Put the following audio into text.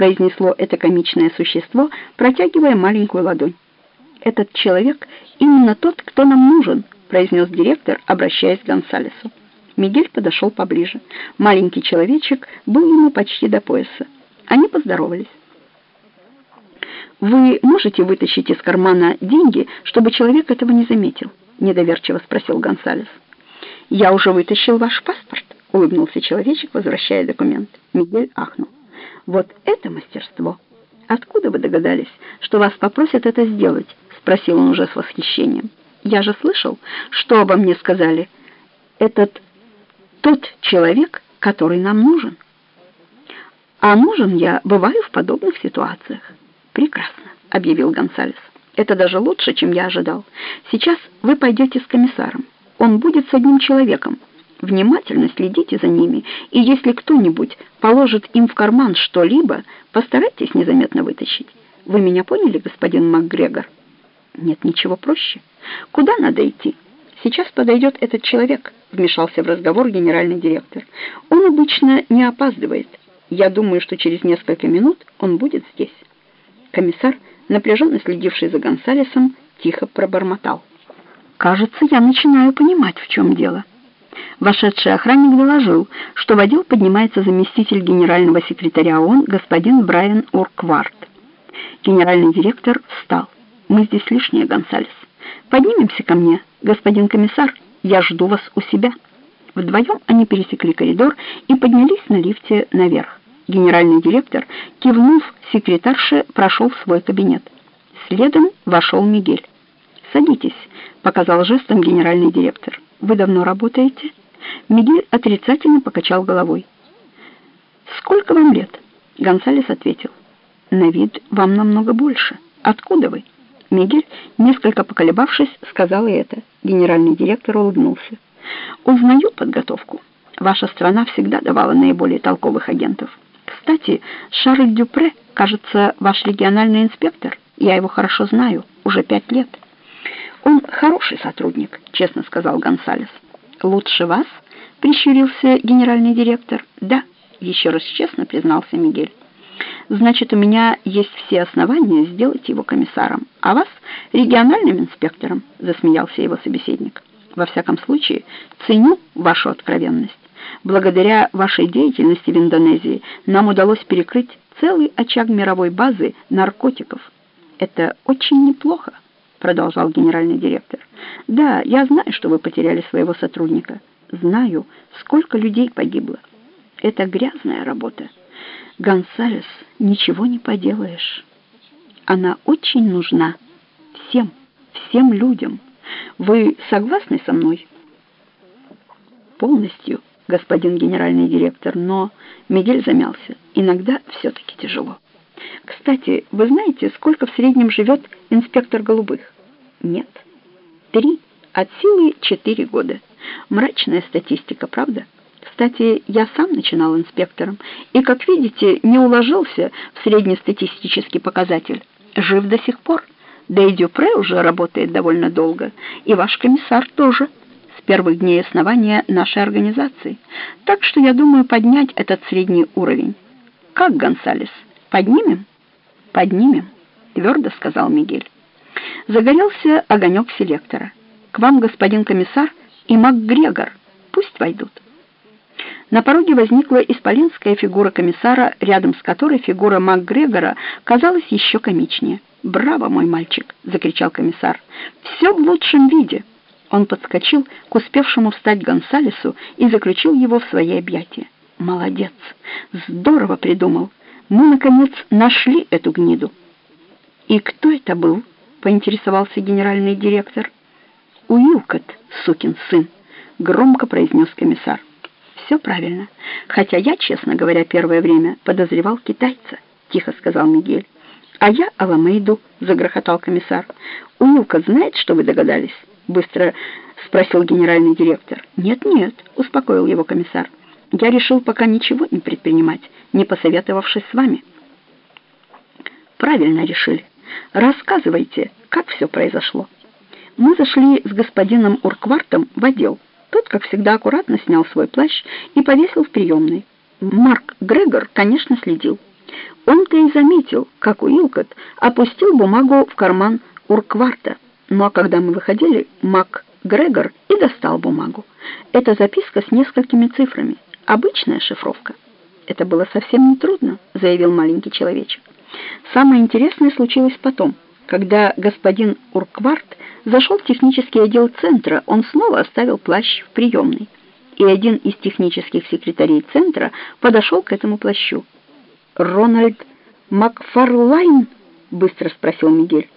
произнесло это комичное существо, протягивая маленькую ладонь. «Этот человек именно тот, кто нам нужен», произнес директор, обращаясь к Гонсалесу. Мигель подошел поближе. Маленький человечек был ему почти до пояса. Они поздоровались. «Вы можете вытащить из кармана деньги, чтобы человек этого не заметил?» — недоверчиво спросил Гонсалес. «Я уже вытащил ваш паспорт», — улыбнулся человечек, возвращая документ. Мигель ахнул. «Вот это мастерство! Откуда вы догадались, что вас попросят это сделать?» — спросил он уже с восхищением. «Я же слышал, что обо мне сказали. Этот тот человек, который нам нужен. А нужен я бываю в подобных ситуациях». «Прекрасно», — объявил Гонсалес. «Это даже лучше, чем я ожидал. Сейчас вы пойдете с комиссаром. Он будет с одним человеком. Внимательно следите за ними, и если кто-нибудь положит им в карман что-либо, постарайтесь незаметно вытащить. Вы меня поняли, господин МакГрегор?» «Нет ничего проще. Куда надо идти?» «Сейчас подойдет этот человек», — вмешался в разговор генеральный директор. «Он обычно не опаздывает. Я думаю, что через несколько минут он будет здесь». Комиссар, напряженно следивший за Гонсалесом, тихо пробормотал. «Кажется, я начинаю понимать, в чем дело». Вошедший охранник доложил, что в отдел поднимается заместитель генерального секретаря ООН господин Брайан Уркварт. Генеральный директор встал. «Мы здесь лишние, Гонсалес. Поднимемся ко мне, господин комиссар, я жду вас у себя». Вдвоем они пересекли коридор и поднялись на лифте наверх. Генеральный директор, кивнув секретарше, прошел в свой кабинет. Следом вошел Мигель. «Садитесь», — показал жестом генеральный директор. «Вы давно работаете?» Мигель отрицательно покачал головой. «Сколько вам лет?» Гонсалес ответил. «На вид вам намного больше. Откуда вы?» Мигель, несколько поколебавшись, сказал и это. Генеральный директор улыбнулся. «Узнаю подготовку. Ваша страна всегда давала наиболее толковых агентов». Кстати, Шарль Дюпре, кажется, ваш региональный инспектор. Я его хорошо знаю, уже пять лет. Он хороший сотрудник, честно сказал Гонсалес. Лучше вас? Прищурился генеральный директор. Да, еще раз честно признался Мигель. Значит, у меня есть все основания сделать его комиссаром, а вас региональным инспектором, засмеялся его собеседник. Во всяком случае, ценю вашу откровенность. Благодаря вашей деятельности в Индонезии нам удалось перекрыть целый очаг мировой базы наркотиков. Это очень неплохо, продолжал генеральный директор. Да, я знаю, что вы потеряли своего сотрудника. Знаю, сколько людей погибло. Это грязная работа. Гонсалес, ничего не поделаешь. Она очень нужна всем, всем людям. Вы согласны со мной? Полностью господин генеральный директор, но Мигель замялся. Иногда все-таки тяжело. Кстати, вы знаете, сколько в среднем живет инспектор голубых? Нет. Три, от силы четыре года. Мрачная статистика, правда? Кстати, я сам начинал инспектором, и, как видите, не уложился в среднестатистический показатель. Жив до сих пор. Да и Дюпре уже работает довольно долго, и ваш комиссар тоже с первых дней основания нашей организации. Так что я думаю поднять этот средний уровень. Как, Гонсалес, поднимем? Поднимем, твердо сказал Мигель. Загорелся огонек селектора. Вам, господин комиссар, и МакГрегор. Пусть войдут. На пороге возникла исполинская фигура комиссара, рядом с которой фигура МакГрегора казалась еще комичнее. «Браво, мой мальчик!» — закричал комиссар. «Все в лучшем виде!» Он подскочил к успевшему встать Гонсалесу и заключил его в свои объятия. «Молодец! Здорово придумал! Мы, наконец, нашли эту гниду!» «И кто это был?» — поинтересовался генеральный директор. «Уилкот, сукин сын!» — громко произнес комиссар. «Все правильно. Хотя я, честно говоря, первое время подозревал китайца», — тихо сказал Мигель. «А я Аламейду», — загрохотал комиссар. «Уилкот знает, что вы догадались?» быстро спросил генеральный директор. «Нет-нет», — успокоил его комиссар. «Я решил пока ничего не предпринимать, не посоветовавшись с вами». «Правильно решили. Рассказывайте, как все произошло». Мы зашли с господином Урквартом в отдел. Тот, как всегда, аккуратно снял свой плащ и повесил в приемной. Марк Грегор, конечно, следил. Он-то и заметил, как Уилкот опустил бумагу в карман Уркварта. Ну а когда мы выходили, Мак Грегор и достал бумагу. Это записка с несколькими цифрами. Обычная шифровка. Это было совсем нетрудно, заявил маленький человечек. Самое интересное случилось потом. Когда господин Уркварт зашел в технический отдел центра, он снова оставил плащ в приемной. И один из технических секретарей центра подошел к этому плащу. «Рональд Макфарлайн?» — быстро спросил Мигель.